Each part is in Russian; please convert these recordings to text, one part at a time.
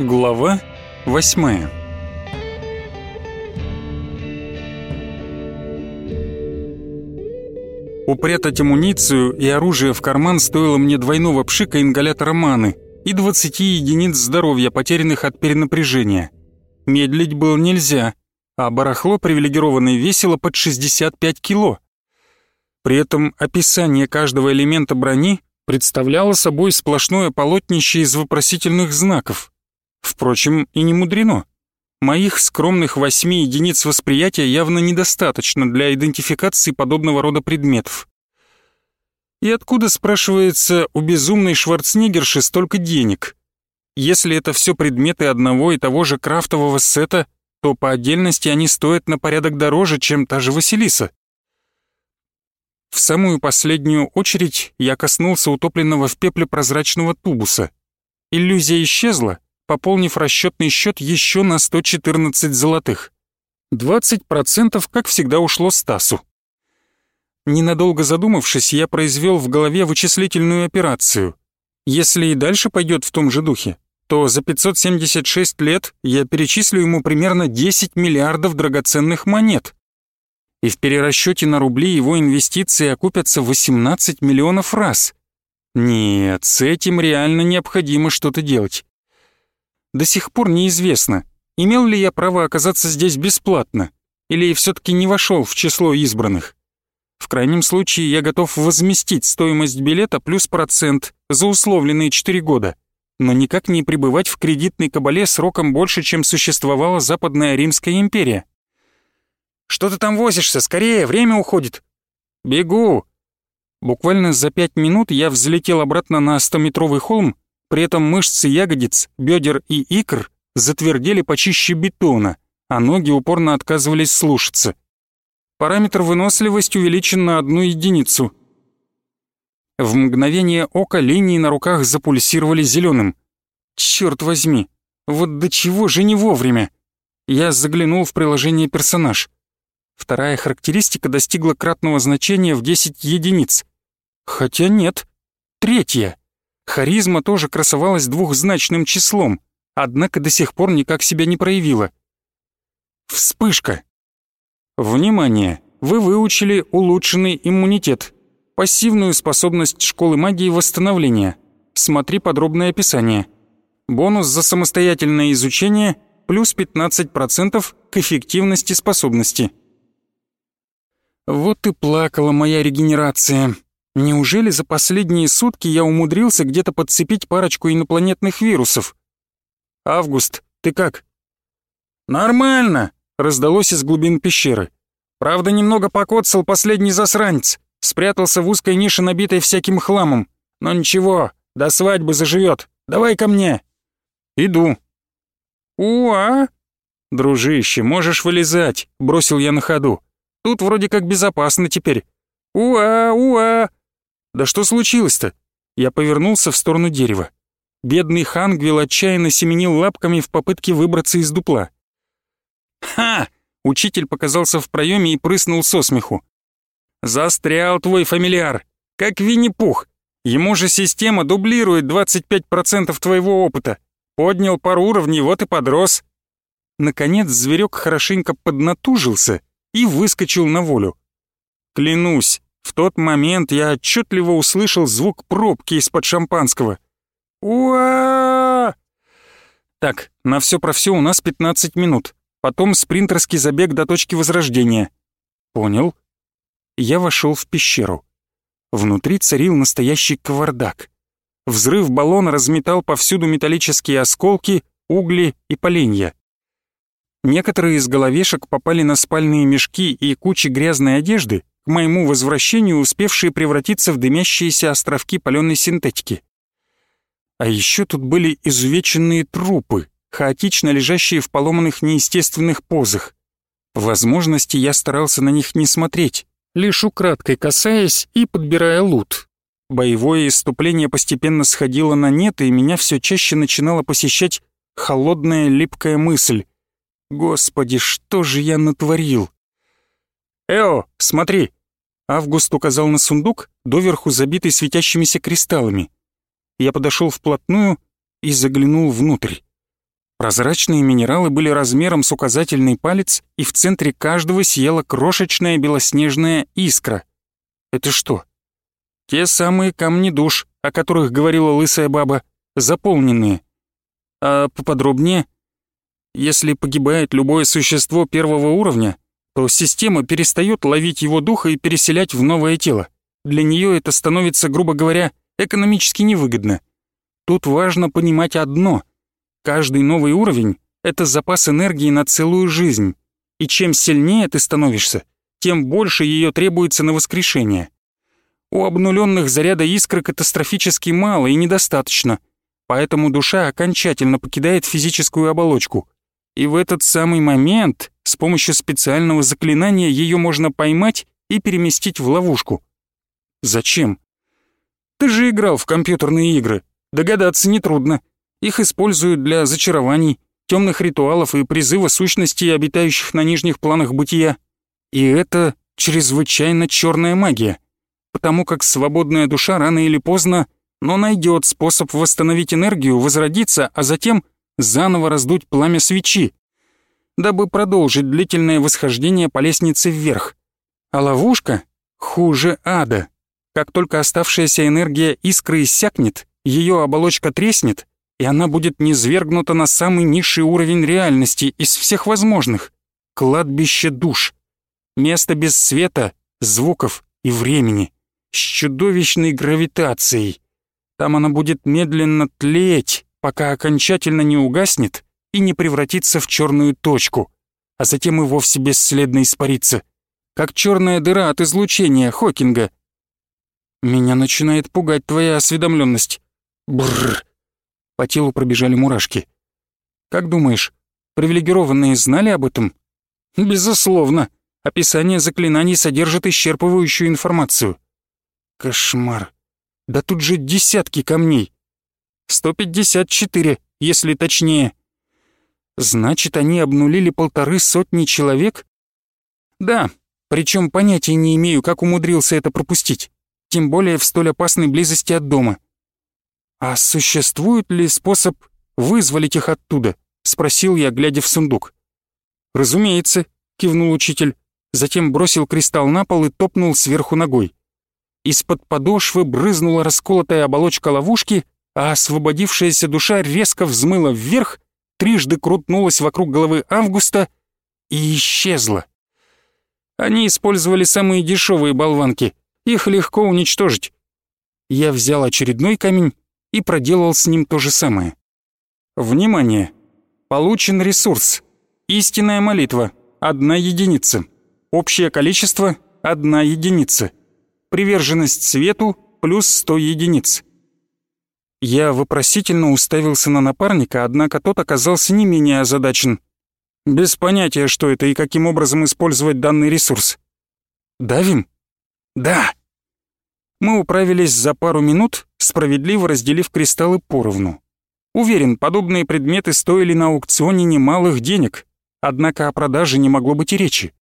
Глава восьмая Упрятать амуницию и оружие в карман стоило мне двойного пшика ингалятора маны и 20 единиц здоровья, потерянных от перенапряжения. Медлить было нельзя, а барахло привилегированное весило под 65 кило. При этом описание каждого элемента брони представляло собой сплошное полотнище из вопросительных знаков. Впрочем, и не мудрено. Моих скромных восьми единиц восприятия явно недостаточно для идентификации подобного рода предметов. И откуда, спрашивается, у безумной Шварценеггерши столько денег? Если это все предметы одного и того же крафтового сета, то по отдельности они стоят на порядок дороже, чем та же Василиса. В самую последнюю очередь я коснулся утопленного в пепле прозрачного тубуса. Иллюзия исчезла, пополнив расчетный счет еще на 114 золотых. 20% как всегда ушло Стасу. Ненадолго задумавшись, я произвел в голове вычислительную операцию. Если и дальше пойдет в том же духе, то за 576 лет я перечислю ему примерно 10 миллиардов драгоценных монет и в перерасчете на рубли его инвестиции окупятся 18 миллионов раз. Нет, с этим реально необходимо что-то делать. До сих пор неизвестно, имел ли я право оказаться здесь бесплатно, или все-таки не вошел в число избранных. В крайнем случае я готов возместить стоимость билета плюс процент за условленные 4 года, но никак не пребывать в кредитной кабале сроком больше, чем существовала Западная Римская империя. Что ты там возишься? Скорее, время уходит!» «Бегу!» Буквально за пять минут я взлетел обратно на стометровый холм, при этом мышцы ягодиц, бедер и икр затвердели почище бетона, а ноги упорно отказывались слушаться. Параметр выносливость увеличен на одну единицу. В мгновение ока линии на руках запульсировали зеленым. Черт возьми, вот до чего же не вовремя? Я заглянул в приложение «Персонаж». Вторая характеристика достигла кратного значения в 10 единиц. Хотя нет. Третья. Харизма тоже красовалась двухзначным числом, однако до сих пор никак себя не проявила. Вспышка. Внимание! Вы выучили улучшенный иммунитет. Пассивную способность школы магии восстановления. Смотри подробное описание. Бонус за самостоятельное изучение плюс 15% к эффективности способности. Вот и плакала моя регенерация. Неужели за последние сутки я умудрился где-то подцепить парочку инопланетных вирусов? Август, ты как? Нормально, раздалось из глубин пещеры. Правда, немного покоцал последний засранец. Спрятался в узкой нише, набитой всяким хламом. Но ничего, до свадьбы заживет. Давай ко мне. Иду. Уа! Дружище, можешь вылезать, бросил я на ходу. Тут вроде как безопасно теперь. Уа, уа. Да что случилось-то? Я повернулся в сторону дерева. Бедный Хангвилл отчаянно семенил лапками в попытке выбраться из дупла. «Ха!» — учитель показался в проеме и прыснул со смеху. «Застрял твой фамильяр, как Винни-Пух. Ему же система дублирует 25% твоего опыта. Поднял пару уровней, вот и подрос». Наконец зверек хорошенько поднатужился и выскочил на волю. Клянусь, в тот момент я отчетливо услышал звук пробки из-под шампанского. уа Так, на все про все у нас 15 минут. Потом спринтерский забег до точки возрождения. Понял? Я вошел в пещеру. Внутри царил настоящий кавардак. Взрыв баллона разметал повсюду металлические осколки, угли и поленья. Некоторые из головешек попали на спальные мешки и кучи грязной одежды, к моему возвращению успевшие превратиться в дымящиеся островки паленой синтетики. А еще тут были изувеченные трупы, хаотично лежащие в поломанных неестественных позах. По возможности я старался на них не смотреть, лишь украдкой касаясь и подбирая лут. Боевое иступление постепенно сходило на нет, и меня все чаще начинала посещать холодная липкая мысль. Господи, что же я натворил? «Эо, смотри!» Август указал на сундук, доверху забитый светящимися кристаллами. Я подошел вплотную и заглянул внутрь. Прозрачные минералы были размером с указательный палец, и в центре каждого сияла крошечная белоснежная искра. Это что? Те самые камни душ, о которых говорила лысая баба, заполненные. А поподробнее? Если погибает любое существо первого уровня, то система перестает ловить его духа и переселять в новое тело. Для нее это становится, грубо говоря, экономически невыгодно. Тут важно понимать одно — Каждый новый уровень — это запас энергии на целую жизнь, и чем сильнее ты становишься, тем больше ее требуется на воскрешение. У обнуленных заряда искры катастрофически мало и недостаточно, поэтому душа окончательно покидает физическую оболочку. И в этот самый момент с помощью специального заклинания ее можно поймать и переместить в ловушку. Зачем? Ты же играл в компьютерные игры, догадаться нетрудно. Их используют для зачарований, темных ритуалов и призыва сущностей, обитающих на нижних планах бытия. И это чрезвычайно черная магия, потому как свободная душа рано или поздно, но найдет способ восстановить энергию, возродиться, а затем заново раздуть пламя свечи, дабы продолжить длительное восхождение по лестнице вверх. А ловушка хуже ада. Как только оставшаяся энергия искры иссякнет, ее оболочка треснет, и она будет низвергнута на самый низший уровень реальности из всех возможных — кладбище душ. Место без света, звуков и времени, с чудовищной гравитацией. Там она будет медленно тлеть, пока окончательно не угаснет и не превратится в черную точку, а затем и вовсе бесследно испарится, как черная дыра от излучения Хокинга. Меня начинает пугать твоя осведомленность. Бррр. По телу пробежали мурашки. «Как думаешь, привилегированные знали об этом?» «Безусловно. Описание заклинаний содержит исчерпывающую информацию». «Кошмар. Да тут же десятки камней. 154, если точнее». «Значит, они обнулили полторы сотни человек?» «Да, причем понятия не имею, как умудрился это пропустить. Тем более в столь опасной близости от дома. «А существует ли способ вызволить их оттуда?» — спросил я, глядя в сундук. «Разумеется», — кивнул учитель, затем бросил кристалл на пол и топнул сверху ногой. Из-под подошвы брызнула расколотая оболочка ловушки, а освободившаяся душа резко взмыла вверх, трижды крутнулась вокруг головы Августа и исчезла. Они использовали самые дешевые болванки, их легко уничтожить. Я взял очередной камень и проделал с ним то же самое. Внимание! Получен ресурс. Истинная молитва – одна единица. Общее количество – одна единица. Приверженность свету – плюс 100 единиц. Я вопросительно уставился на напарника, однако тот оказался не менее озадачен. Без понятия, что это и каким образом использовать данный ресурс. «Давим?» «Да!» Мы управились за пару минут, справедливо разделив кристаллы поровну. Уверен, подобные предметы стоили на аукционе немалых денег, однако о продаже не могло быть и речи.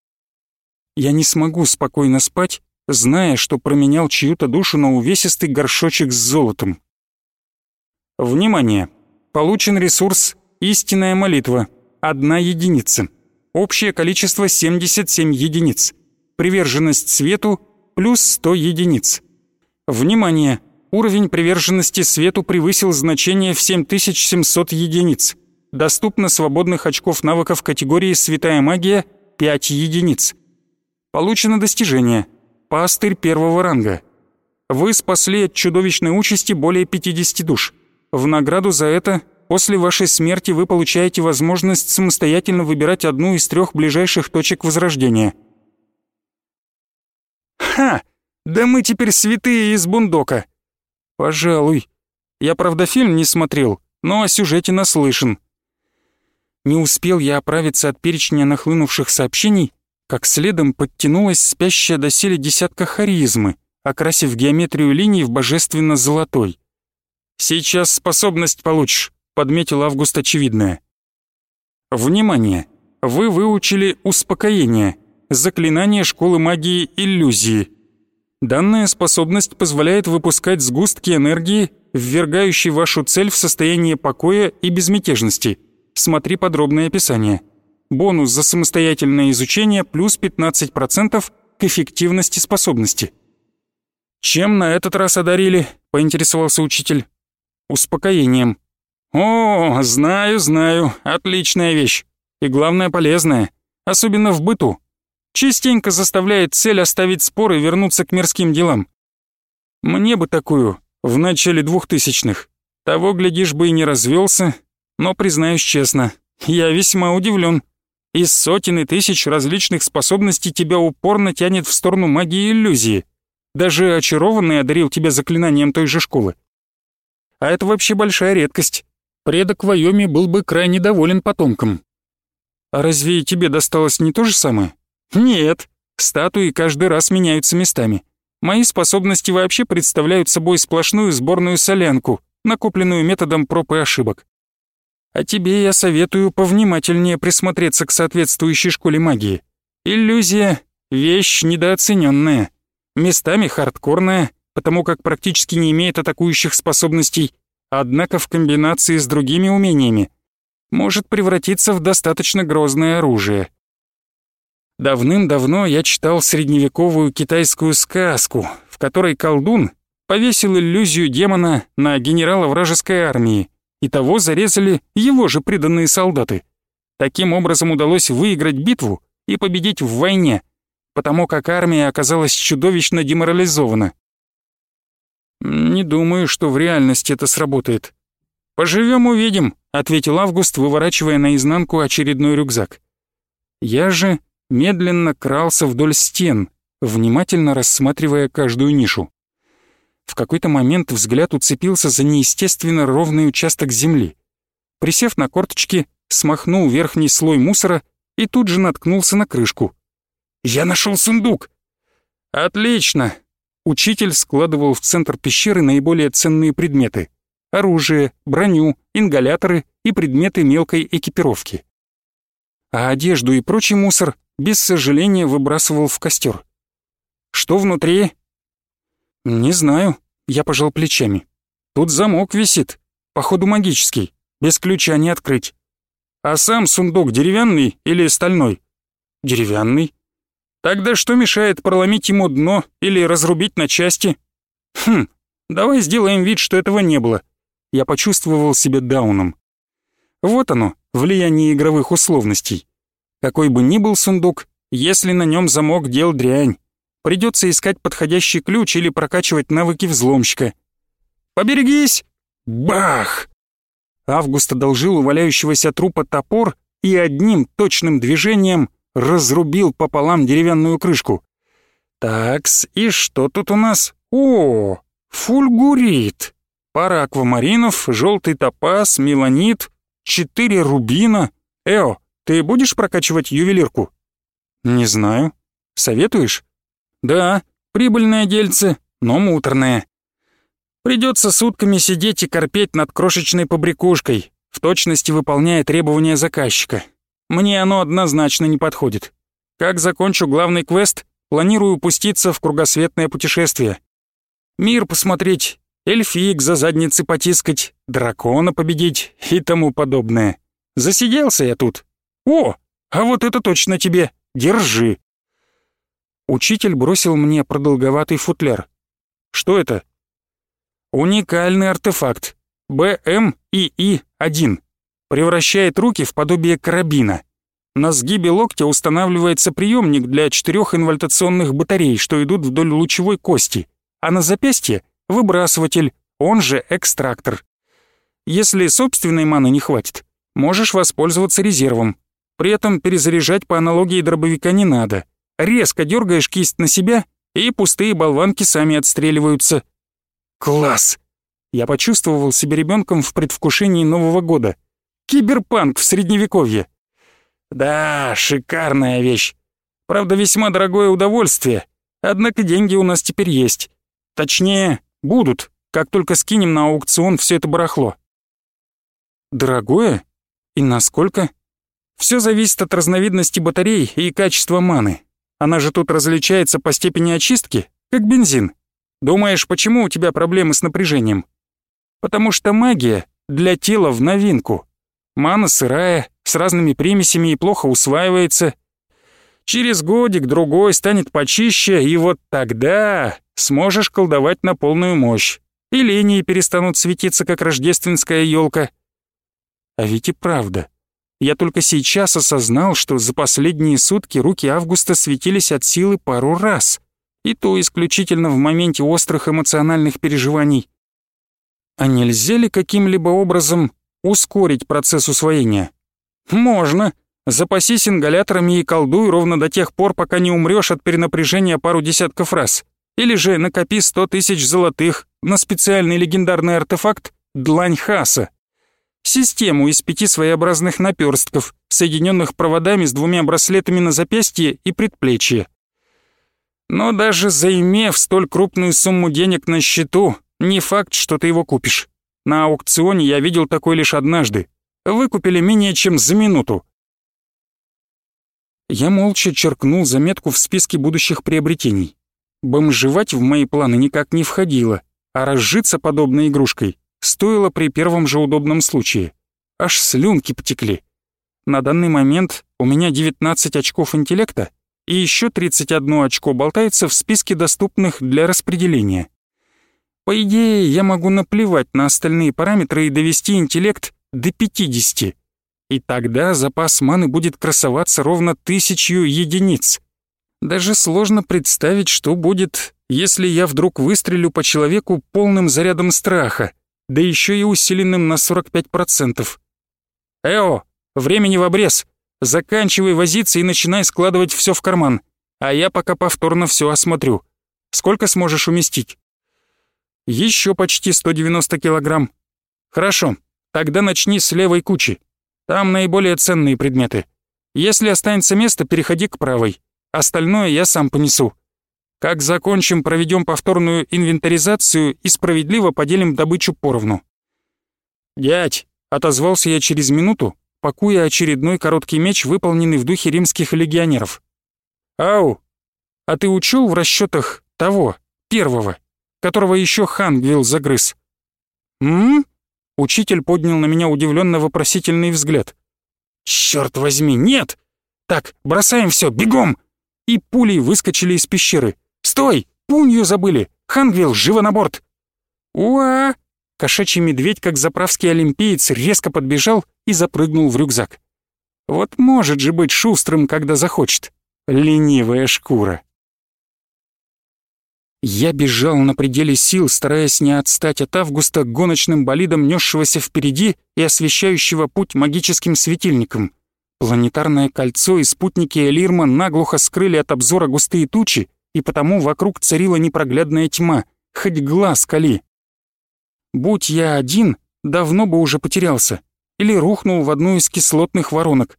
Я не смогу спокойно спать, зная, что променял чью-то душу на увесистый горшочек с золотом. Внимание! Получен ресурс «Истинная молитва» — одна единица. Общее количество 77 единиц. Приверженность свету — плюс 100 единиц. Внимание! Уровень приверженности свету превысил значение в 7700 единиц. Доступно свободных очков навыков категории «Святая магия» 5 единиц. Получено достижение. Пастырь первого ранга. Вы спасли от чудовищной участи более 50 душ. В награду за это после вашей смерти вы получаете возможность самостоятельно выбирать одну из трех ближайших точек возрождения. Ха! Да мы теперь святые из бундока. Пожалуй. Я, правда, фильм не смотрел, но о сюжете наслышан. Не успел я оправиться от перечня нахлынувших сообщений, как следом подтянулась спящая доселе десятка харизмы, окрасив геометрию линий в божественно-золотой. «Сейчас способность получишь», — подметил Август очевидное. «Внимание! Вы выучили успокоение, заклинание школы магии иллюзии». Данная способность позволяет выпускать сгустки энергии, ввергающие вашу цель в состояние покоя и безмятежности. Смотри подробное описание. Бонус за самостоятельное изучение плюс 15% к эффективности способности. «Чем на этот раз одарили?» — поинтересовался учитель. «Успокоением». «О, знаю, знаю, отличная вещь. И главное, полезная, особенно в быту. Частенько заставляет цель оставить спор и вернуться к мирским делам. Мне бы такую, в начале двухтысячных. Того, глядишь, бы и не развелся, но, признаюсь честно, я весьма удивлен. Из сотен и тысяч различных способностей тебя упорно тянет в сторону магии иллюзии. Даже очарованный одарил тебя заклинанием той же школы. А это вообще большая редкость. Предок Вайоми был бы крайне доволен потомком. А разве тебе досталось не то же самое? Нет, статуи каждый раз меняются местами. Мои способности вообще представляют собой сплошную сборную солянку, накопленную методом проб и ошибок. А тебе я советую повнимательнее присмотреться к соответствующей школе магии. Иллюзия — вещь недооцененная, местами хардкорная, потому как практически не имеет атакующих способностей, однако в комбинации с другими умениями может превратиться в достаточно грозное оружие. Давным-давно я читал средневековую китайскую сказку, в которой колдун повесил иллюзию демона на генерала вражеской армии, и того зарезали его же преданные солдаты. Таким образом удалось выиграть битву и победить в войне, потому как армия оказалась чудовищно деморализована. «Не думаю, что в реальности это сработает». «Поживем увидим», — ответил Август, выворачивая наизнанку очередной рюкзак. Я же медленно крался вдоль стен, внимательно рассматривая каждую нишу. В какой-то момент взгляд уцепился за неестественно ровный участок земли. Присев на корточки, смахнул верхний слой мусора и тут же наткнулся на крышку. «Я нашел сундук!» «Отлично!» Учитель складывал в центр пещеры наиболее ценные предметы — оружие, броню, ингаляторы и предметы мелкой экипировки. А одежду и прочий мусор без сожаления выбрасывал в костер. «Что внутри?» «Не знаю», — я пожал плечами. «Тут замок висит, походу магический, без ключа не открыть. А сам сундук деревянный или стальной?» «Деревянный». «Тогда что мешает проломить ему дно или разрубить на части?» «Хм, давай сделаем вид, что этого не было». Я почувствовал себя дауном. Вот оно, влияние игровых условностей. Какой бы ни был сундук, если на нем замок дел дрянь, придется искать подходящий ключ или прокачивать навыки взломщика. «Поберегись!» Бах! Август одолжил у валяющегося трупа топор и одним точным движением разрубил пополам деревянную крышку. Такс, и что тут у нас? О, фульгурит. Пара аквамаринов, желтый топаз, меланит, четыре рубина. Эо, ты будешь прокачивать ювелирку? Не знаю. Советуешь? Да, прибыльное дельце, но муторное. Придется сутками сидеть и корпеть над крошечной побрякушкой, в точности выполняя требования заказчика. Мне оно однозначно не подходит. Как закончу главный квест, планирую пуститься в кругосветное путешествие. Мир посмотреть, эльфиек за задницы потискать, дракона победить и тому подобное. Засиделся я тут, «О, а вот это точно тебе! Держи!» Учитель бросил мне продолговатый футляр. «Что это?» «Уникальный артефакт. БМИИ-1. Превращает руки в подобие карабина. На сгибе локтя устанавливается приемник для четырех инвольтационных батарей, что идут вдоль лучевой кости, а на запястье — выбрасыватель, он же экстрактор. Если собственной маны не хватит, можешь воспользоваться резервом, при этом перезаряжать по аналогии дробовика не надо. Резко дергаешь кисть на себя, и пустые болванки сами отстреливаются. Класс! Я почувствовал себя ребенком в предвкушении Нового года. Киберпанк в средневековье. Да, шикарная вещь. Правда, весьма дорогое удовольствие. Однако деньги у нас теперь есть. Точнее, будут, как только скинем на аукцион все это барахло. Дорогое? И насколько? Все зависит от разновидности батарей и качества маны. Она же тут различается по степени очистки, как бензин. Думаешь, почему у тебя проблемы с напряжением? Потому что магия для тела в новинку. Мана сырая, с разными примесями и плохо усваивается. Через годик-другой станет почище, и вот тогда сможешь колдовать на полную мощь. И линии перестанут светиться, как рождественская елка. А ведь и правда. Я только сейчас осознал, что за последние сутки руки Августа светились от силы пару раз. И то исключительно в моменте острых эмоциональных переживаний. А нельзя ли каким-либо образом ускорить процесс усвоения? Можно. Запасись ингаляторами и колдуй ровно до тех пор, пока не умрёшь от перенапряжения пару десятков раз. Или же накопи сто тысяч золотых на специальный легендарный артефакт «Длань Хаса». Систему из пяти своеобразных наперстков, соединенных проводами с двумя браслетами на запястье и предплечье. Но даже заимев столь крупную сумму денег на счету, не факт, что ты его купишь. На аукционе я видел такой лишь однажды. Выкупили менее чем за минуту. Я молча черкнул заметку в списке будущих приобретений. Бомжевать в мои планы никак не входило, а разжиться подобной игрушкой стоило при первом же удобном случае. Аж слюнки потекли. На данный момент у меня 19 очков интеллекта, и еще 31 очко болтается в списке доступных для распределения. По идее, я могу наплевать на остальные параметры и довести интеллект до 50. И тогда запас маны будет красоваться ровно тысячью единиц. Даже сложно представить, что будет, если я вдруг выстрелю по человеку полным зарядом страха, да еще и усиленным на 45%. Эо, времени в обрез. Заканчивай возиться и начинай складывать все в карман, а я пока повторно все осмотрю. Сколько сможешь уместить? Еще почти 190 килограмм. Хорошо, тогда начни с левой кучи. Там наиболее ценные предметы. Если останется место, переходи к правой. Остальное я сам понесу. Как закончим, проведем повторную инвентаризацию и справедливо поделим добычу поровну. «Дядь!» — отозвался я через минуту, пакуя очередной короткий меч, выполненный в духе римских легионеров. «Ау! А ты учел в расчетах того, первого?» Которого еще Хангвилл загрыз. «М?», Учитель поднял на меня удивленно вопросительный взгляд. «Черт возьми, нет! Так, бросаем все, бегом!» И пулей выскочили из пещеры. «Стой! Пунью забыли! Хангвилл, живо на борт!» «Уа!» Кошачий медведь, как заправский олимпиец, резко подбежал и запрыгнул в рюкзак. Вот может же быть шустрым, когда захочет. Ленивая шкура. Я бежал на пределе сил, стараясь не отстать от Августа гоночным болидом, несшегося впереди и освещающего путь магическим светильником. Планетарное кольцо и спутники Элирма наглухо скрыли от обзора густые тучи, и потому вокруг царила непроглядная тьма, хоть глаз кали. Будь я один, давно бы уже потерялся или рухнул в одну из кислотных воронок.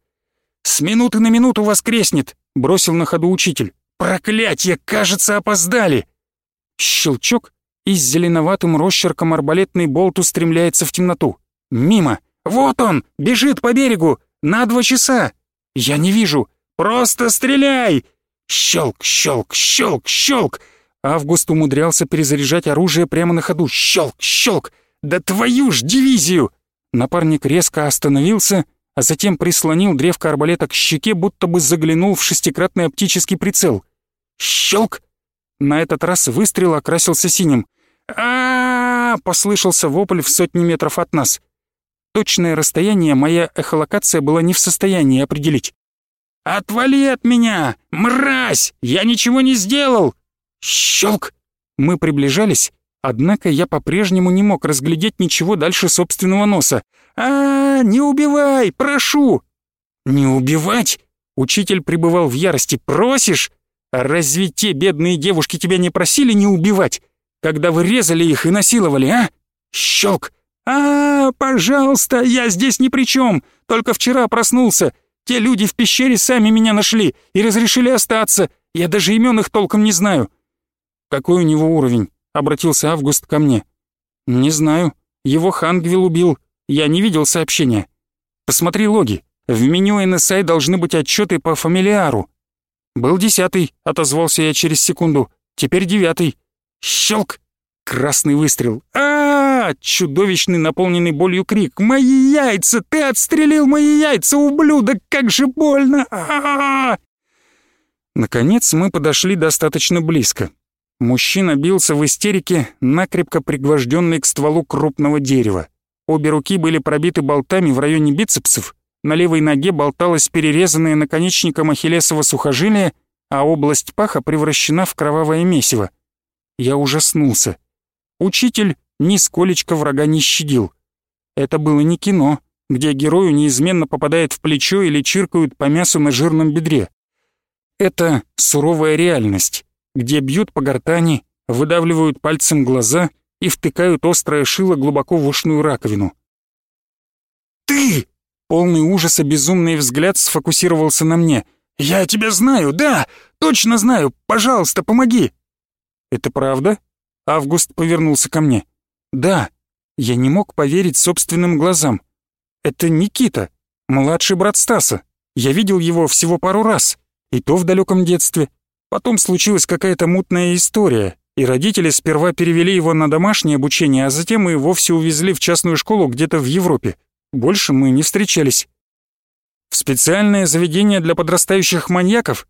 «С минуты на минуту воскреснет!» — бросил на ходу учитель. «Проклятье! Кажется, опоздали!» Щелчок, и с зеленоватым росчерком арбалетный болт устремляется в темноту. Мимо. Вот он, бежит по берегу. На два часа. Я не вижу. Просто стреляй! Щелк, щелк, щелк, щелк. Август умудрялся перезаряжать оружие прямо на ходу. Щелк, щелк. Да твою ж дивизию! Напарник резко остановился, а затем прислонил древко арбалета к щеке, будто бы заглянул в шестикратный оптический прицел. Щелк! На этот раз выстрел окрасился синим. а, послышался вопль в сотни метров от нас. Точное расстояние моя эхолокация была не в состоянии определить. «Отвали от меня! Мразь! Я ничего не сделал!» Щелк! Мы приближались, однако я по-прежнему не мог разглядеть ничего дальше собственного носа. а, не убивай, прошу!» «Не убивать?» Учитель пребывал в ярости. «Просишь? А разве те бедные девушки тебя не просили не убивать, когда вы резали их и насиловали, а? Щелк! А, пожалуйста, я здесь ни при чем. Только вчера проснулся. Те люди в пещере сами меня нашли и разрешили остаться. Я даже имен их толком не знаю. Какой у него уровень? Обратился Август ко мне. Не знаю. Его Хангвилл убил. Я не видел сообщения. Посмотри логи. В меню NSI должны быть отчеты по фамилиару. «Был десятый», — отозвался я через секунду. «Теперь девятый». Щелк! Красный выстрел. а, -а, -а чудовищный наполненный болью крик. «Мои яйца! Ты отстрелил мои яйца, ублюдок! Как же больно! А -а -а Наконец мы подошли достаточно близко. Мужчина бился в истерике, накрепко пригвожденный к стволу крупного дерева. Обе руки были пробиты болтами в районе бицепсов, на левой ноге болталось перерезанное наконечником ахиллесово сухожилие, а область паха превращена в кровавое месиво. Я ужаснулся. Учитель нисколечко врага не щадил. Это было не кино, где герою неизменно попадает в плечо или чиркают по мясу на жирном бедре. Это суровая реальность, где бьют по гортани, выдавливают пальцем глаза и втыкают острое шило глубоко в ушную раковину. «Ты!» Полный ужаса безумный взгляд сфокусировался на мне. «Я тебя знаю, да! Точно знаю! Пожалуйста, помоги!» «Это правда?» Август повернулся ко мне. «Да». Я не мог поверить собственным глазам. «Это Никита, младший брат Стаса. Я видел его всего пару раз, и то в далеком детстве. Потом случилась какая-то мутная история, и родители сперва перевели его на домашнее обучение, а затем и вовсе увезли в частную школу где-то в Европе. Больше мы не встречались. В специальное заведение для подрастающих маньяков?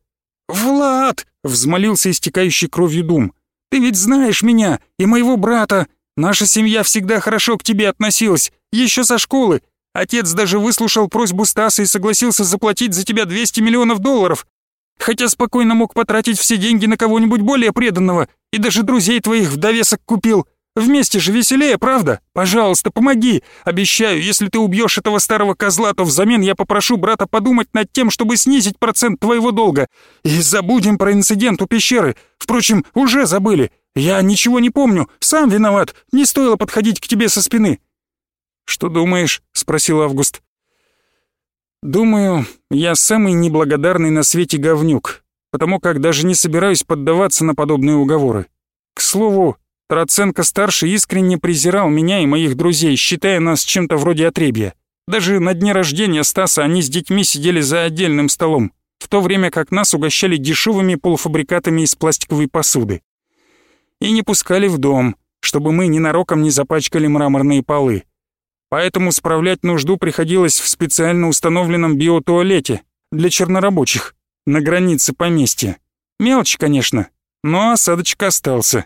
«Влад!» — взмолился истекающий кровью Дум. Ты ведь знаешь меня и моего брата. Наша семья всегда хорошо к тебе относилась, еще со школы. Отец даже выслушал просьбу Стаса и согласился заплатить за тебя 200 миллионов долларов. Хотя спокойно мог потратить все деньги на кого-нибудь более преданного и даже друзей твоих в довесок купил. Вместе же веселее, правда? Пожалуйста, помоги. Обещаю, если ты убьешь этого старого козла, то взамен я попрошу брата подумать над тем, чтобы снизить процент твоего долга. И забудем про инцидент у пещеры. Впрочем, уже забыли. Я ничего не помню. Сам виноват. Не стоило подходить к тебе со спины. Что думаешь? спросил Август. Думаю, я самый неблагодарный на свете говнюк, потому как даже не собираюсь поддаваться на подобные уговоры. К слову, Троценко-старший искренне презирал меня и моих друзей, считая нас чем-то вроде отребья. Даже на дне рождения Стаса они с детьми сидели за отдельным столом, в то время как нас угощали дешевыми полуфабрикатами из пластиковой посуды. И не пускали в дом, чтобы мы ненароком не запачкали мраморные полы. Поэтому справлять нужду приходилось в специально установленном биотуалете для чернорабочих на границе поместья. Мелочь, конечно, но осадочек остался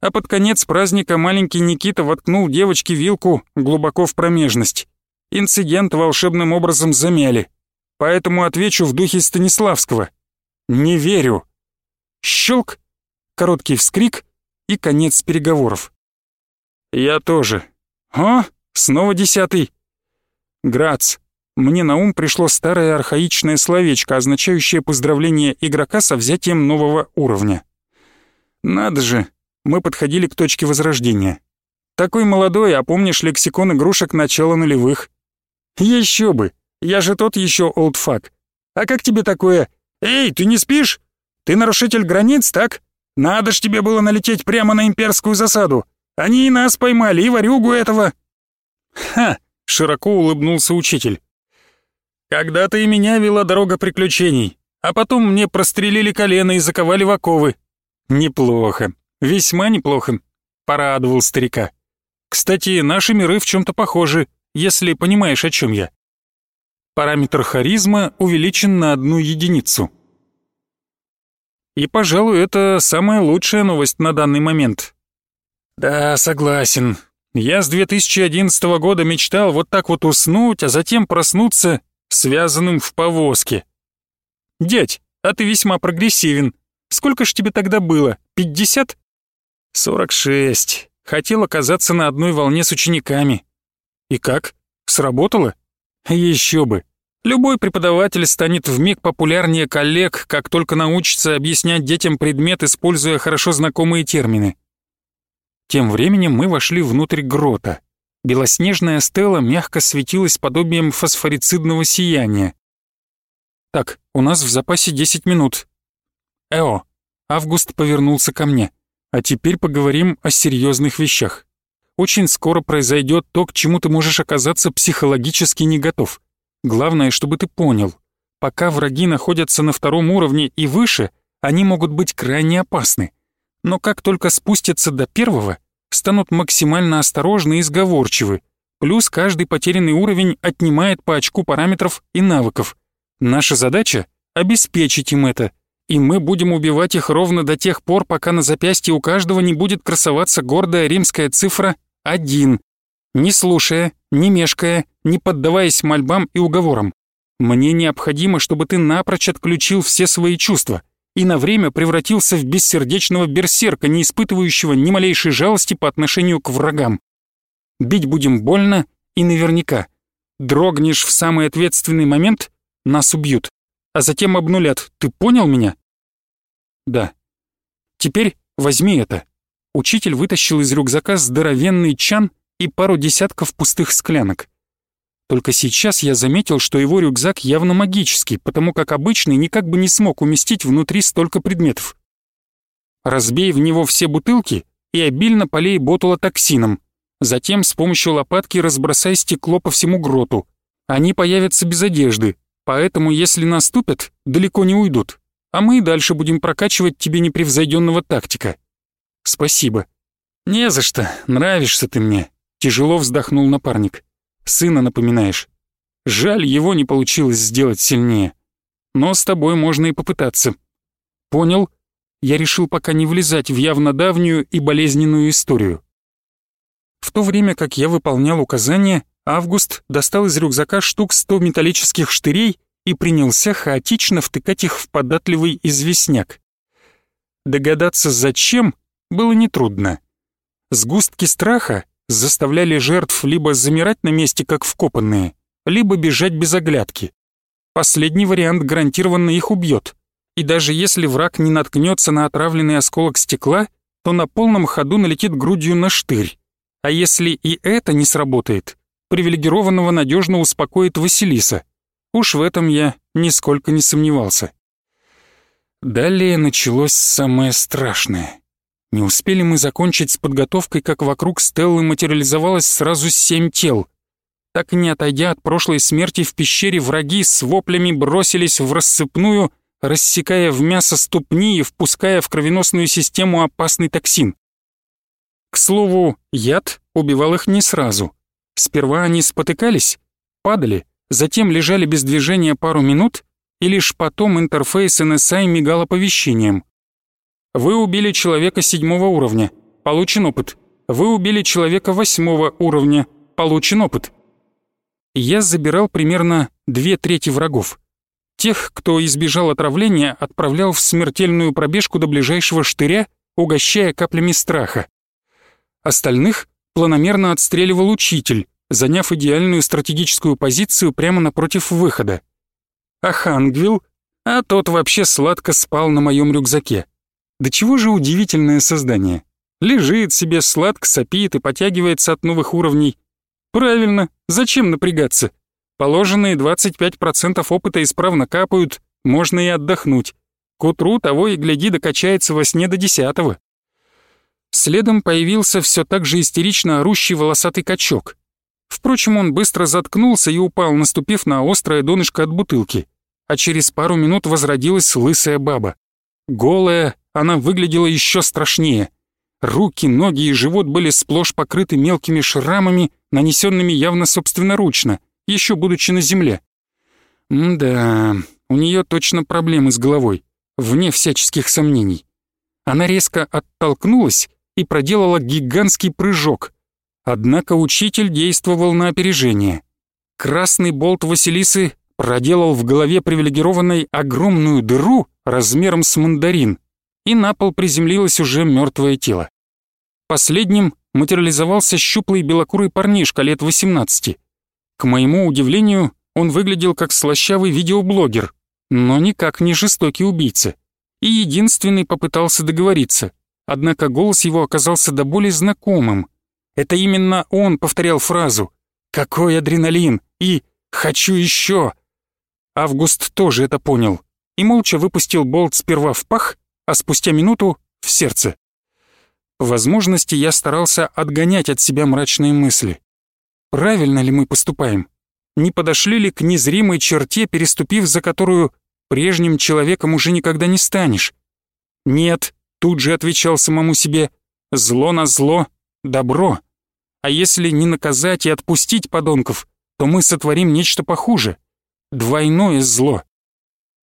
а под конец праздника маленький Никита воткнул девочке вилку глубоко в промежность. Инцидент волшебным образом замяли. Поэтому отвечу в духе Станиславского. Не верю. Щелк, короткий вскрик и конец переговоров. Я тоже. О, снова десятый. Грац. Мне на ум пришло старое архаичное словечко, означающее поздравление игрока со взятием нового уровня. Надо же, мы подходили к точке возрождения. Такой молодой, а помнишь лексикон игрушек начала нулевых? Еще бы, я же тот еще олдфак. А как тебе такое? Эй, ты не спишь? Ты нарушитель границ, так? Надо ж тебе было налететь прямо на имперскую засаду. Они и нас поймали, и варюгу этого. Ха, широко улыбнулся учитель. Когда-то и меня вела дорога приключений, а потом мне прострелили колено и заковали в оковы. Неплохо. «Весьма неплохо», — порадовал старика. «Кстати, наши миры в чем-то похожи, если понимаешь, о чем я. Параметр харизма увеличен на одну единицу. И, пожалуй, это самая лучшая новость на данный момент. Да, согласен. Я с 2011 года мечтал вот так вот уснуть, а затем проснуться связанным в повозке. Дядь, а ты весьма прогрессивен. Сколько ж тебе тогда было? Пятьдесят? «Сорок шесть. Хотел оказаться на одной волне с учениками». «И как? Сработало?» «Еще бы. Любой преподаватель станет вмиг популярнее коллег, как только научится объяснять детям предмет, используя хорошо знакомые термины». Тем временем мы вошли внутрь грота. Белоснежная стела мягко светилась подобием фосфорицидного сияния. «Так, у нас в запасе 10 минут». «Эо». Август повернулся ко мне. А теперь поговорим о серьезных вещах. Очень скоро произойдет то, к чему ты можешь оказаться психологически не готов. Главное, чтобы ты понял. Пока враги находятся на втором уровне и выше, они могут быть крайне опасны. Но как только спустятся до первого, станут максимально осторожны и сговорчивы. Плюс каждый потерянный уровень отнимает по очку параметров и навыков. Наша задача — обеспечить им это, и мы будем убивать их ровно до тех пор, пока на запястье у каждого не будет красоваться гордая римская цифра «один», не слушая, не мешкая, не поддаваясь мольбам и уговорам. Мне необходимо, чтобы ты напрочь отключил все свои чувства и на время превратился в бессердечного берсерка, не испытывающего ни малейшей жалости по отношению к врагам. Бить будем больно и наверняка. Дрогнешь в самый ответственный момент — нас убьют, а затем обнулят. Ты понял меня? Да. Теперь возьми это. Учитель вытащил из рюкзака здоровенный чан и пару десятков пустых склянок. Только сейчас я заметил, что его рюкзак явно магический, потому как обычный никак бы не смог уместить внутри столько предметов. Разбей в него все бутылки и обильно полей ботулотоксином. Затем с помощью лопатки разбросай стекло по всему гроту. Они появятся без одежды, поэтому если наступят, далеко не уйдут. А мы и дальше будем прокачивать тебе непревзойденного тактика. Спасибо. Не за что, нравишься ты мне. Тяжело вздохнул напарник. Сына напоминаешь. Жаль, его не получилось сделать сильнее. Но с тобой можно и попытаться. Понял? Я решил пока не влезать в явно давнюю и болезненную историю. В то время как я выполнял указания, Август достал из рюкзака штук сто металлических штырей и принялся хаотично втыкать их в податливый известняк. Догадаться, зачем, было нетрудно. Сгустки страха заставляли жертв либо замирать на месте как вкопанные, либо бежать без оглядки. Последний вариант гарантированно их убьет. И даже если враг не наткнется на отравленный осколок стекла, то на полном ходу налетит грудью на штырь. А если и это не сработает, привилегированного надежно успокоит Василиса. Уж в этом я нисколько не сомневался. Далее началось самое страшное. Не успели мы закончить с подготовкой, как вокруг Стеллы материализовалось сразу семь тел. Так не отойдя от прошлой смерти в пещере, враги с воплями бросились в рассыпную, рассекая в мясо ступни и впуская в кровеносную систему опасный токсин. К слову, яд убивал их не сразу. Сперва они спотыкались, падали, затем лежали без движения пару минут, и лишь потом интерфейс NSI мигал оповещением. Вы убили человека седьмого уровня. Получен опыт. Вы убили человека восьмого уровня. Получен опыт. Я забирал примерно две трети врагов. Тех, кто избежал отравления, отправлял в смертельную пробежку до ближайшего штыря, угощая каплями страха. Остальных планомерно отстреливал учитель, заняв идеальную стратегическую позицию прямо напротив выхода. А Хангвилл, а тот вообще сладко спал на моем рюкзаке. Да чего же удивительное создание. Лежит себе, сладко сопит и потягивается от новых уровней. Правильно, зачем напрягаться? Положенные 25% опыта исправно капают, можно и отдохнуть. К утру того и гляди докачается во сне до десятого. Следом появился все так же истерично орущий волосатый качок. Впрочем, он быстро заткнулся и упал, наступив на острое донышко от бутылки. А через пару минут возродилась лысая баба. Голая, она выглядела еще страшнее. Руки, ноги и живот были сплошь покрыты мелкими шрамами, нанесенными явно собственноручно, еще будучи на земле. да, у нее точно проблемы с головой, вне всяческих сомнений. Она резко оттолкнулась и проделала гигантский прыжок. Однако учитель действовал на опережение. Красный болт Василисы проделал в голове привилегированной огромную дыру размером с мандарин, и на пол приземлилось уже мертвое тело. Последним материализовался щуплый белокурый парнишка лет 18. К моему удивлению, он выглядел как слащавый видеоблогер, но никак не жестокий убийца. И единственный попытался договориться, однако голос его оказался до боли знакомым. Это именно он повторял фразу «Какой адреналин!» и «Хочу еще!» Август тоже это понял и молча выпустил болт сперва в пах, а спустя минуту — в сердце. Возможности я старался отгонять от себя мрачные мысли. Правильно ли мы поступаем? Не подошли ли к незримой черте, переступив за которую прежним человеком уже никогда не станешь? Нет, тут же отвечал самому себе, зло на зло добро. А если не наказать и отпустить подонков, то мы сотворим нечто похуже. Двойное зло.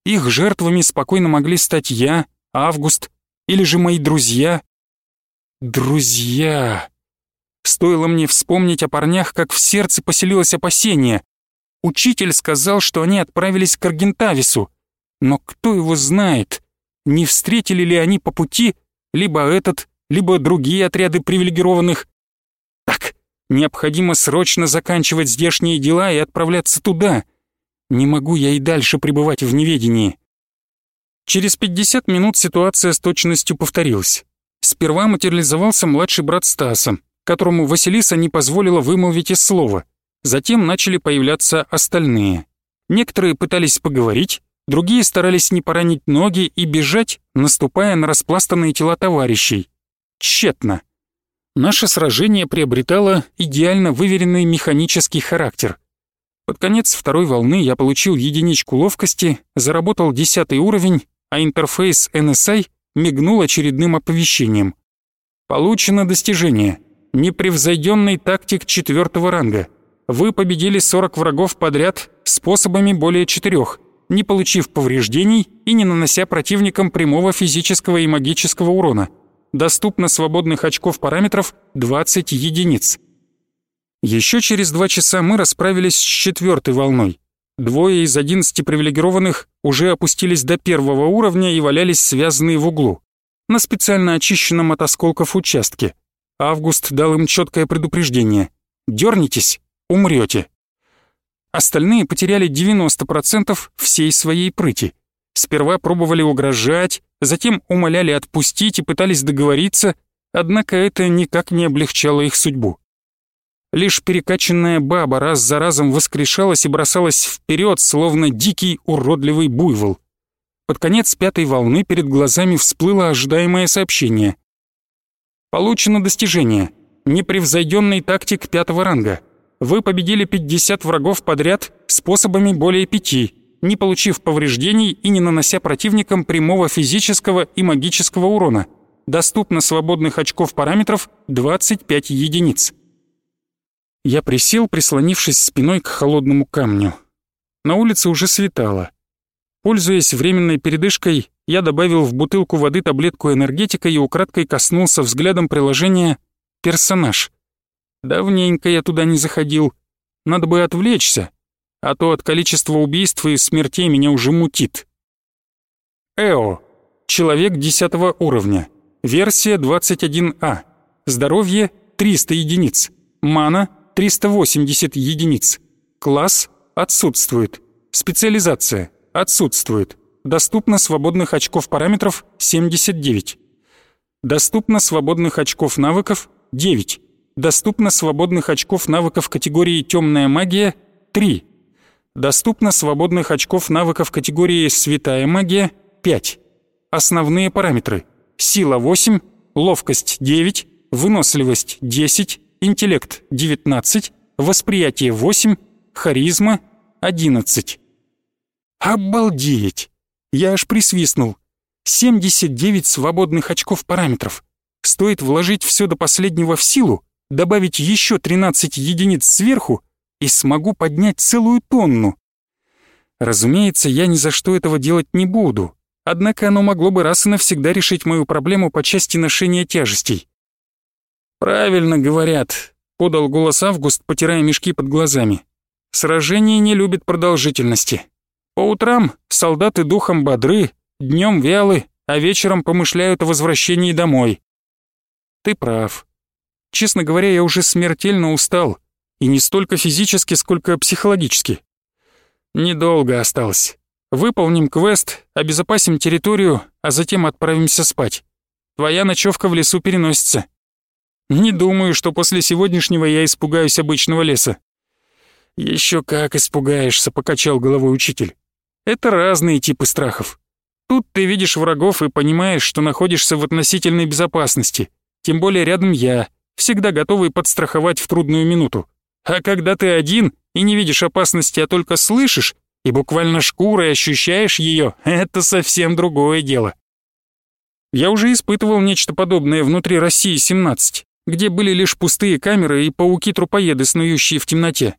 Их жертвами спокойно могли стать я, Август или же мои друзья. Друзья. Стоило мне вспомнить о парнях, как в сердце поселилось опасение. Учитель сказал, что они отправились к Аргентавису. Но кто его знает, не встретили ли они по пути либо этот, либо другие отряды привилегированных. Так, необходимо срочно заканчивать здешние дела и отправляться туда. Не могу я и дальше пребывать в неведении. Через 50 минут ситуация с точностью повторилась. Сперва материализовался младший брат Стаса, которому Василиса не позволила вымолвить и слова. Затем начали появляться остальные. Некоторые пытались поговорить, другие старались не поранить ноги и бежать, наступая на распластанные тела товарищей. Тщетно. Наше сражение приобретало идеально выверенный механический характер. Под конец второй волны я получил единичку ловкости, заработал десятый уровень, а интерфейс NSI мигнул очередным оповещением. Получено достижение. Непревзойденный тактик четвертого ранга. Вы победили 40 врагов подряд способами более четырех, не получив повреждений и не нанося противникам прямого физического и магического урона. Доступно свободных очков параметров 20 единиц. Еще через два часа мы расправились с четвертой волной. Двое из одиннадцати привилегированных уже опустились до первого уровня и валялись связанные в углу, на специально очищенном от осколков участке. Август дал им четкое предупреждение. «Дернитесь, умрете». Остальные потеряли 90% всей своей прыти. Сперва пробовали угрожать, затем умоляли отпустить и пытались договориться, однако это никак не облегчало их судьбу. Лишь перекачанная баба раз за разом воскрешалась и бросалась вперед, словно дикий уродливый буйвол. Под конец пятой волны перед глазами всплыло ожидаемое сообщение. Получено достижение. Непревзойденный тактик пятого ранга — вы победили 50 врагов подряд способами более пяти, не получив повреждений и не нанося противникам прямого физического и магического урона. Доступно свободных очков параметров 25 единиц. Я присел, прислонившись спиной к холодному камню. На улице уже светало. Пользуясь временной передышкой, я добавил в бутылку воды таблетку энергетика и украдкой коснулся взглядом приложения «Персонаж». Давненько я туда не заходил. Надо бы отвлечься, а то от количества убийств и смертей меня уже мутит. Эо. Человек 10 уровня. Версия 21А. Здоровье 300 единиц. Мана 380 единиц. Класс отсутствует. Специализация отсутствует. Доступно свободных очков параметров 79. Доступно свободных очков навыков 9. Доступно свободных очков навыков категории «Темная магия» — 3. Доступно свободных очков навыков категории «Святая магия» — 5. Основные параметры. Сила 8, ловкость 9, выносливость 10, интеллект 19, восприятие 8, харизма 11. Обалдеть! Я аж присвистнул. 79 свободных очков параметров. Стоит вложить все до последнего в силу, добавить еще 13 единиц сверху и смогу поднять целую тонну. Разумеется, я ни за что этого делать не буду, однако оно могло бы раз и навсегда решить мою проблему по части ношения тяжестей. «Правильно говорят», — подал голос Август, потирая мешки под глазами. «Сражение не любит продолжительности. По утрам солдаты духом бодры, днем вялы, а вечером помышляют о возвращении домой». «Ты прав. Честно говоря, я уже смертельно устал. И не столько физически, сколько психологически. Недолго осталось. Выполним квест, обезопасим территорию, а затем отправимся спать. Твоя ночевка в лесу переносится. Не думаю, что после сегодняшнего я испугаюсь обычного леса. Еще как испугаешься, покачал головой учитель. Это разные типы страхов. Тут ты видишь врагов и понимаешь, что находишься в относительной безопасности. Тем более рядом я, всегда готовый подстраховать в трудную минуту. А когда ты один и не видишь опасности, а только слышишь, и буквально шкурой ощущаешь ее, это совсем другое дело. Я уже испытывал нечто подобное внутри России-17, где были лишь пустые камеры и пауки-трупоеды, снующие в темноте.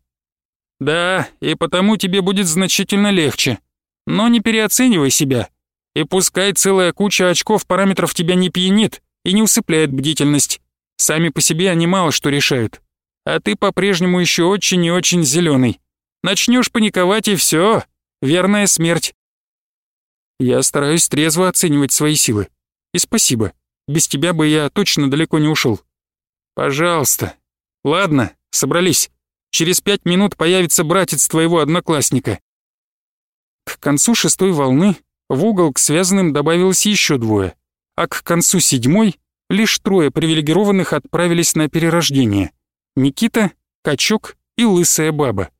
Да, и потому тебе будет значительно легче. Но не переоценивай себя. И пускай целая куча очков параметров тебя не пьянит и не усыпляет бдительность. Сами по себе они мало что решают. А ты по-прежнему еще очень и очень зеленый. Начнешь паниковать и все, верная смерть. Я стараюсь трезво оценивать свои силы. И спасибо. Без тебя бы я точно далеко не ушел. Пожалуйста. Ладно, собрались. Через пять минут появится братец твоего одноклассника. К концу шестой волны в угол к связанным добавилось еще двое, а к концу седьмой лишь трое привилегированных отправились на перерождение. Никита, Качок и Лысая Баба.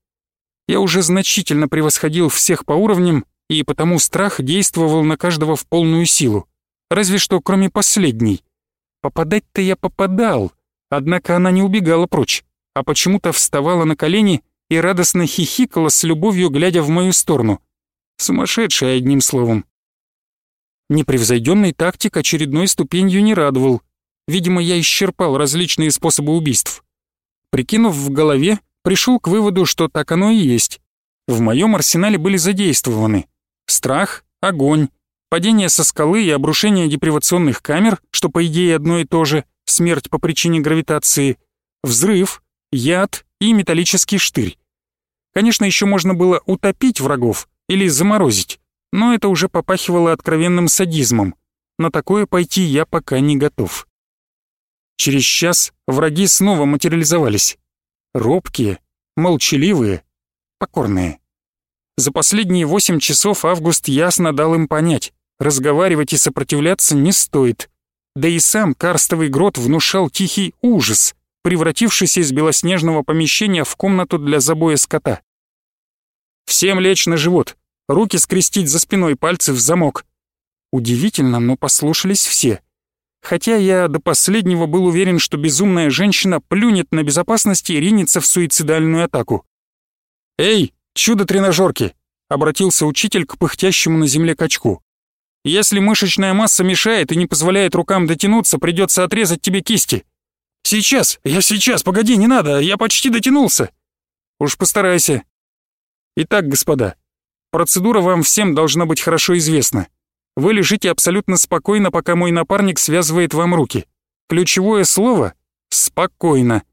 Я уже значительно превосходил всех по уровням, и потому страх действовал на каждого в полную силу. Разве что кроме последней. Попадать-то я попадал, однако она не убегала прочь, а почему-то вставала на колени и радостно хихикала с любовью, глядя в мою сторону. Сумасшедшая, одним словом. Непревзойденный тактик очередной ступенью не радовал. Видимо, я исчерпал различные способы убийств. Прикинув в голове, пришел к выводу, что так оно и есть. В моем арсенале были задействованы страх, огонь, падение со скалы и обрушение депривационных камер, что по идее одно и то же, смерть по причине гравитации, взрыв, яд и металлический штырь. Конечно, еще можно было утопить врагов или заморозить, но это уже попахивало откровенным садизмом. На такое пойти я пока не готов. Через час враги снова материализовались. Робкие, молчаливые, покорные. За последние восемь часов Август ясно дал им понять, разговаривать и сопротивляться не стоит. Да и сам карстовый грот внушал тихий ужас, превратившийся из белоснежного помещения в комнату для забоя скота. «Всем лечь на живот, руки скрестить за спиной, пальцы в замок». Удивительно, но послушались все. Хотя я до последнего был уверен, что безумная женщина плюнет на безопасность и ринется в суицидальную атаку. «Эй, чудо тренажерки!» — обратился учитель к пыхтящему на земле качку. «Если мышечная масса мешает и не позволяет рукам дотянуться, придется отрезать тебе кисти». «Сейчас, я сейчас, погоди, не надо, я почти дотянулся». «Уж постарайся». «Итак, господа, процедура вам всем должна быть хорошо известна. Вы лежите абсолютно спокойно, пока мой напарник связывает вам руки. Ключевое слово — «спокойно».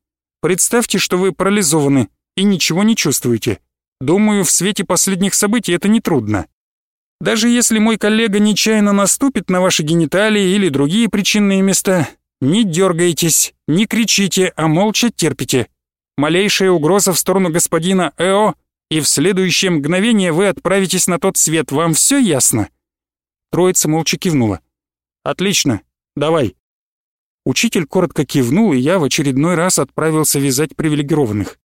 Представьте, что вы парализованы и ничего не чувствуете. Думаю, в свете последних событий это нетрудно. Даже если мой коллега нечаянно наступит на ваши гениталии или другие причинные места, не дергайтесь, не кричите, а молча терпите. Малейшая угроза в сторону господина Эо, и в следующее мгновение вы отправитесь на тот свет. Вам все ясно?» Троица молча кивнула. «Отлично, давай». Учитель коротко кивнул, и я в очередной раз отправился вязать привилегированных.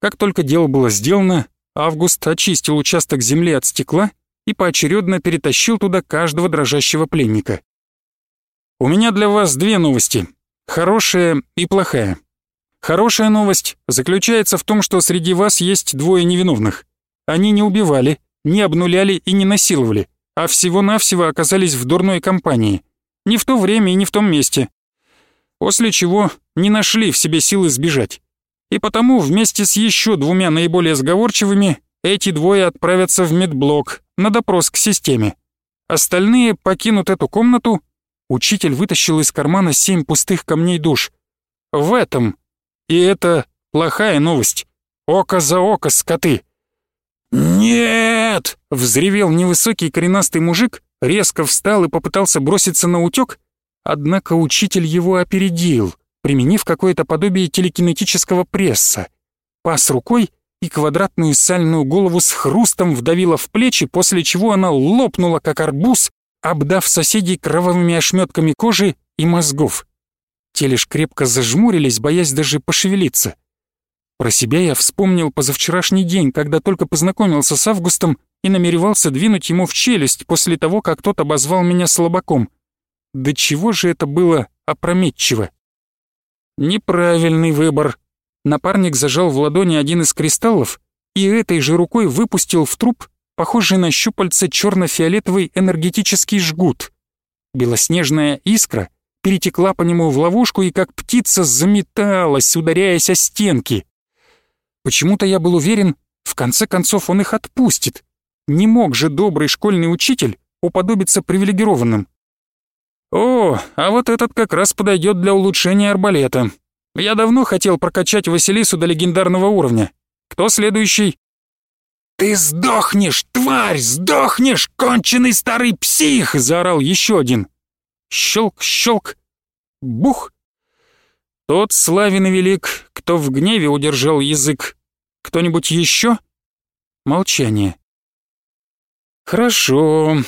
Как только дело было сделано, Август очистил участок земли от стекла и поочередно перетащил туда каждого дрожащего пленника. «У меня для вас две новости, хорошая и плохая. Хорошая новость заключается в том, что среди вас есть двое невиновных. Они не убивали, не обнуляли и не насиловали, а всего-навсего оказались в дурной компании. Не в то время и не в том месте. После чего не нашли в себе силы сбежать. И потому вместе с еще двумя наиболее сговорчивыми эти двое отправятся в медблок на допрос к системе. Остальные покинут эту комнату. Учитель вытащил из кармана семь пустых камней душ. В этом. И это плохая новость. Око за око, скоты. «Нет!» — взревел невысокий коренастый мужик, резко встал и попытался броситься на утёк, однако учитель его опередил, применив какое-то подобие телекинетического пресса. Пас рукой и квадратную сальную голову с хрустом вдавила в плечи, после чего она лопнула, как арбуз, обдав соседей кровавыми ошметками кожи и мозгов. Те лишь крепко зажмурились, боясь даже пошевелиться — про себя я вспомнил позавчерашний день, когда только познакомился с Августом и намеревался двинуть ему в челюсть после того, как тот обозвал меня слабаком. Да чего же это было опрометчиво? Неправильный выбор. Напарник зажал в ладони один из кристаллов и этой же рукой выпустил в труп похожий на щупальце черно-фиолетовый энергетический жгут. Белоснежная искра перетекла по нему в ловушку и как птица заметалась, ударяясь о стенки. Почему-то я был уверен, в конце концов он их отпустит. Не мог же добрый школьный учитель уподобиться привилегированным. О, а вот этот как раз подойдет для улучшения арбалета. Я давно хотел прокачать Василису до легендарного уровня. Кто следующий? «Ты сдохнешь, тварь, сдохнешь, конченый старый псих!» — заорал еще один. Щелк, щелк, бух. Тот славен и велик, кто в гневе удержал язык. Кто-нибудь еще? Молчание. Хорошо.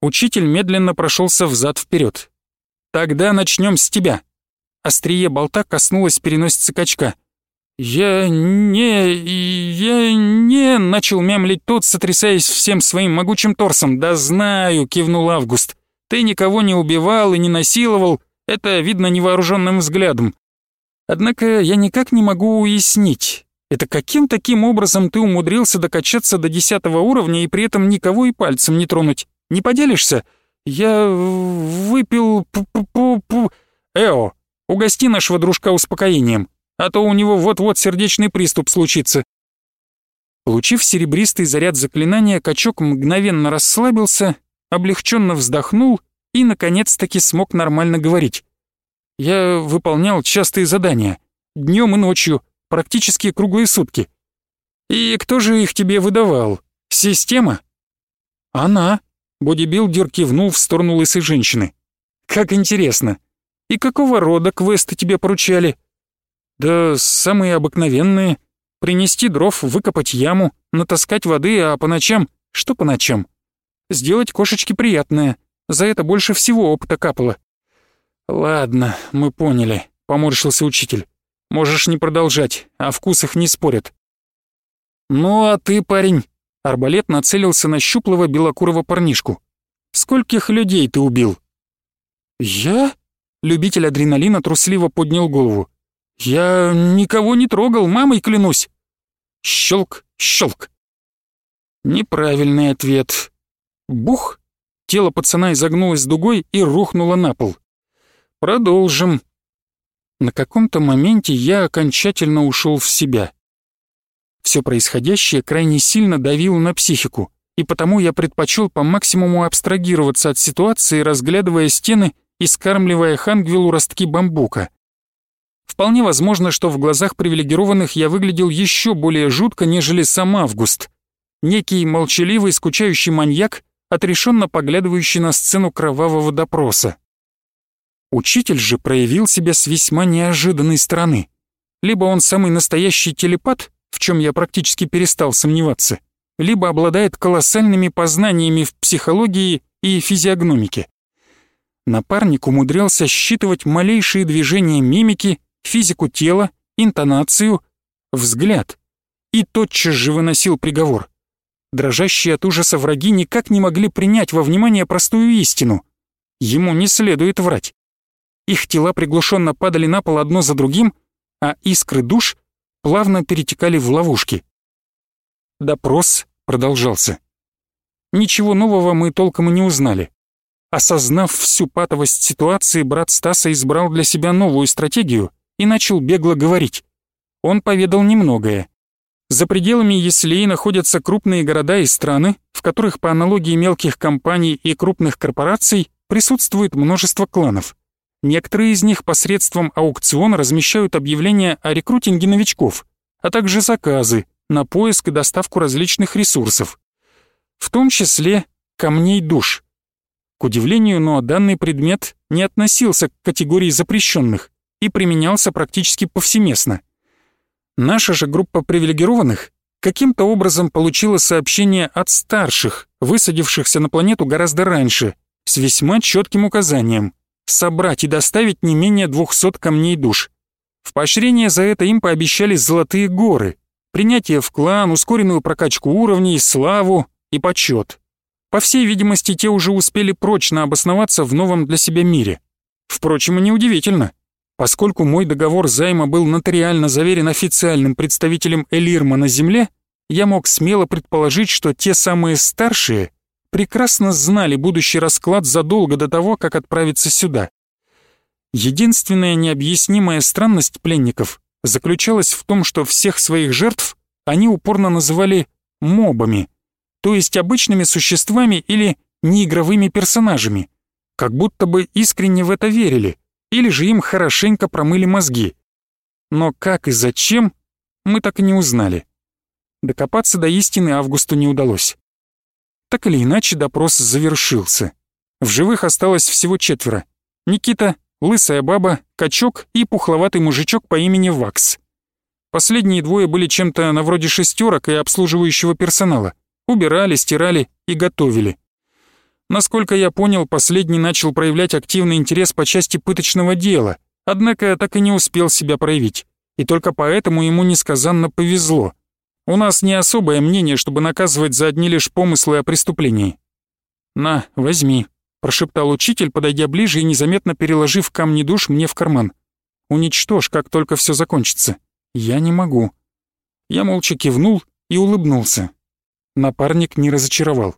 Учитель медленно прошелся взад вперед. Тогда начнем с тебя. Острие болта коснулось переносицы качка. «Я не... я не...» — начал мямлить тот, сотрясаясь всем своим могучим торсом. «Да знаю», — кивнул Август. «Ты никого не убивал и не насиловал, это видно невооруженным взглядом. Однако я никак не могу уяснить, это каким таким образом ты умудрился докачаться до десятого уровня и при этом никого и пальцем не тронуть? Не поделишься? Я выпил... Пу-пу-пу... Эо, угости нашего дружка успокоением а то у него вот-вот сердечный приступ случится». Получив серебристый заряд заклинания, качок мгновенно расслабился, облегченно вздохнул и, наконец-таки, смог нормально говорить. «Я выполнял частые задания, днем и ночью, практически круглые сутки. И кто же их тебе выдавал? Система?» «Она», — бодибилдер кивнул в сторону лысой женщины. «Как интересно. И какого рода квесты тебе поручали?» Да самые обыкновенные. Принести дров, выкопать яму, натаскать воды, а по ночам... Что по ночам? Сделать кошечке приятное. За это больше всего опыта капало. «Ладно, мы поняли», — поморщился учитель. «Можешь не продолжать, о вкусах не спорят». «Ну а ты, парень...» Арбалет нацелился на щуплого белокурого парнишку. «Скольких людей ты убил?» «Я?» Любитель адреналина трусливо поднял голову. «Я никого не трогал, мамой клянусь!» Щелк, щелк. Неправильный ответ. Бух! Тело пацана изогнулось дугой и рухнуло на пол. Продолжим. На каком-то моменте я окончательно ушел в себя. Все происходящее крайне сильно давило на психику, и потому я предпочел по максимуму абстрагироваться от ситуации, разглядывая стены и скармливая Хангвиллу ростки бамбука. Вполне возможно, что в глазах привилегированных я выглядел еще более жутко, нежели сам Август. Некий молчаливый, скучающий маньяк, отрешенно поглядывающий на сцену кровавого допроса. Учитель же проявил себя с весьма неожиданной стороны. Либо он самый настоящий телепат, в чем я практически перестал сомневаться, либо обладает колоссальными познаниями в психологии и физиогномике. Напарник умудрялся считывать малейшие движения мимики физику тела, интонацию, взгляд. И тотчас же выносил приговор. Дрожащие от ужаса враги никак не могли принять во внимание простую истину. Ему не следует врать. Их тела приглушенно падали на пол одно за другим, а искры душ плавно перетекали в ловушки. Допрос продолжался. Ничего нового мы толком и не узнали. Осознав всю патовость ситуации, брат Стаса избрал для себя новую стратегию и начал бегло говорить. Он поведал немногое. За пределами Еслей находятся крупные города и страны, в которых по аналогии мелких компаний и крупных корпораций присутствует множество кланов. Некоторые из них посредством аукциона размещают объявления о рекрутинге новичков, а также заказы на поиск и доставку различных ресурсов, в том числе камней душ. К удивлению, но данный предмет не относился к категории запрещенных, и применялся практически повсеместно. Наша же группа привилегированных каким-то образом получила сообщение от старших, высадившихся на планету гораздо раньше, с весьма четким указанием собрать и доставить не менее 200 камней душ. В поощрение за это им пообещали золотые горы, принятие в клан, ускоренную прокачку уровней, славу и почет. По всей видимости, те уже успели прочно обосноваться в новом для себя мире. Впрочем, и неудивительно. Поскольку мой договор займа был нотариально заверен официальным представителем Элирма на земле, я мог смело предположить, что те самые старшие прекрасно знали будущий расклад задолго до того, как отправиться сюда. Единственная необъяснимая странность пленников заключалась в том, что всех своих жертв они упорно называли мобами, то есть обычными существами или неигровыми персонажами, как будто бы искренне в это верили, или же им хорошенько промыли мозги. Но как и зачем, мы так и не узнали. Докопаться до истины Августу не удалось. Так или иначе, допрос завершился. В живых осталось всего четверо. Никита, лысая баба, качок и пухловатый мужичок по имени Вакс. Последние двое были чем-то на вроде шестерок и обслуживающего персонала. Убирали, стирали и готовили. Насколько я понял, последний начал проявлять активный интерес по части пыточного дела, однако так и не успел себя проявить. И только поэтому ему несказанно повезло. У нас не особое мнение, чтобы наказывать за одни лишь помыслы о преступлении. «На, возьми», — прошептал учитель, подойдя ближе и незаметно переложив камни душ мне в карман. «Уничтожь, как только все закончится. Я не могу». Я молча кивнул и улыбнулся. Напарник не разочаровал.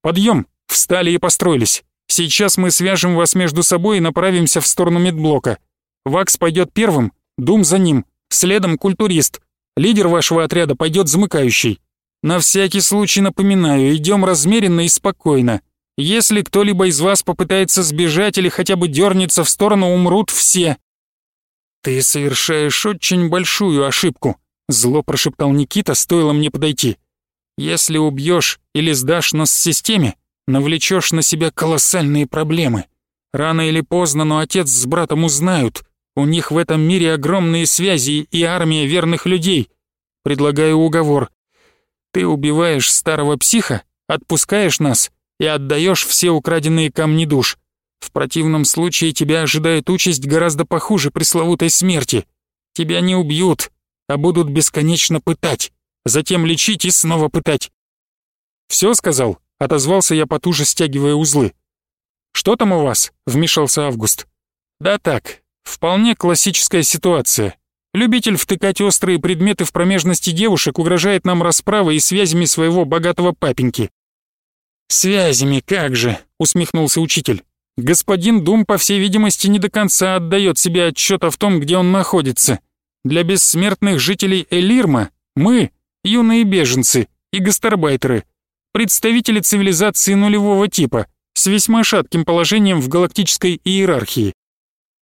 «Подъем! Встали и построились. Сейчас мы свяжем вас между собой и направимся в сторону медблока. Вакс пойдет первым, Дум за ним, следом культурист. Лидер вашего отряда пойдет замыкающий. На всякий случай напоминаю, идем размеренно и спокойно. Если кто-либо из вас попытается сбежать или хотя бы дернется в сторону, умрут все». «Ты совершаешь очень большую ошибку», — зло прошептал Никита, стоило мне подойти. Если убьешь или сдашь нас системе, навлечешь на себя колоссальные проблемы. Рано или поздно, но отец с братом узнают. У них в этом мире огромные связи и армия верных людей. Предлагаю уговор. Ты убиваешь старого психа, отпускаешь нас и отдаешь все украденные камни душ. В противном случае тебя ожидает участь гораздо похуже пресловутой смерти. Тебя не убьют, а будут бесконечно пытать затем лечить и снова пытать. «Все сказал?» — отозвался я потуже, стягивая узлы. «Что там у вас?» — вмешался Август. «Да так, вполне классическая ситуация. Любитель втыкать острые предметы в промежности девушек угрожает нам расправой и связями своего богатого папеньки». «Связями, как же!» — усмехнулся учитель. «Господин Дум, по всей видимости, не до конца отдает себе отчета в том, где он находится. Для бессмертных жителей Элирма мы юные беженцы и гастарбайтеры, представители цивилизации нулевого типа с весьма шатким положением в галактической иерархии.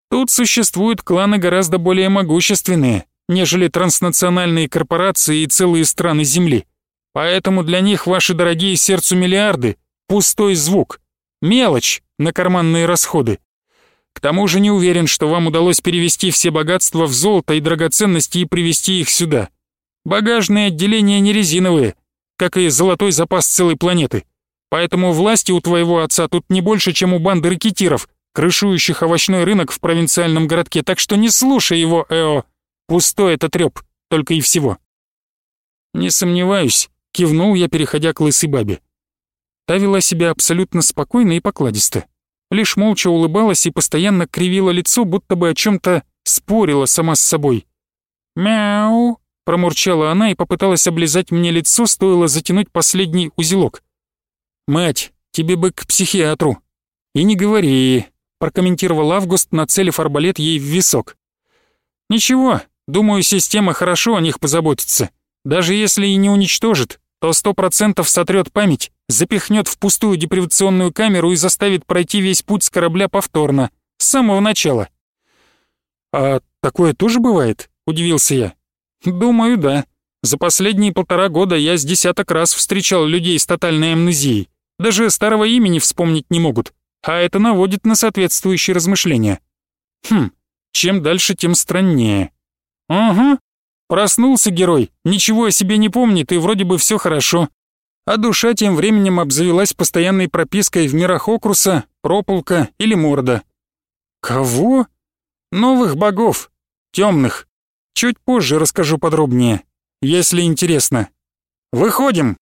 Тут существуют кланы гораздо более могущественные, нежели транснациональные корпорации и целые страны Земли. Поэтому для них ваши дорогие сердцу миллиарды – пустой звук, мелочь на карманные расходы. К тому же не уверен, что вам удалось перевести все богатства в золото и драгоценности и привезти их сюда. Багажные отделения не резиновые, как и золотой запас целой планеты. Поэтому власти у твоего отца тут не больше, чем у банды ракетиров, крышующих овощной рынок в провинциальном городке, так что не слушай его, Эо. Пустой это трёп, только и всего. Не сомневаюсь, кивнул я, переходя к лысой бабе. Та вела себя абсолютно спокойно и покладисто. Лишь молча улыбалась и постоянно кривила лицо, будто бы о чем то спорила сама с собой. «Мяу!» Промурчала она и попыталась облизать мне лицо, стоило затянуть последний узелок. «Мать, тебе бы к психиатру». «И не говори», — прокомментировал Август, нацелив арбалет ей в висок. «Ничего, думаю, система хорошо о них позаботится. Даже если и не уничтожит, то сто процентов сотрет память, запихнет в пустую депривационную камеру и заставит пройти весь путь с корабля повторно, с самого начала». «А такое тоже бывает?» — удивился я. «Думаю, да. За последние полтора года я с десяток раз встречал людей с тотальной амнезией. Даже старого имени вспомнить не могут. А это наводит на соответствующие размышления. Хм, чем дальше, тем страннее. Ага. Проснулся герой, ничего о себе не помнит и вроде бы все хорошо. А душа тем временем обзавелась постоянной пропиской в мирах Окруса, Прополка или Морда. Кого? Новых богов. Темных. Чуть позже расскажу подробнее, если интересно. Выходим.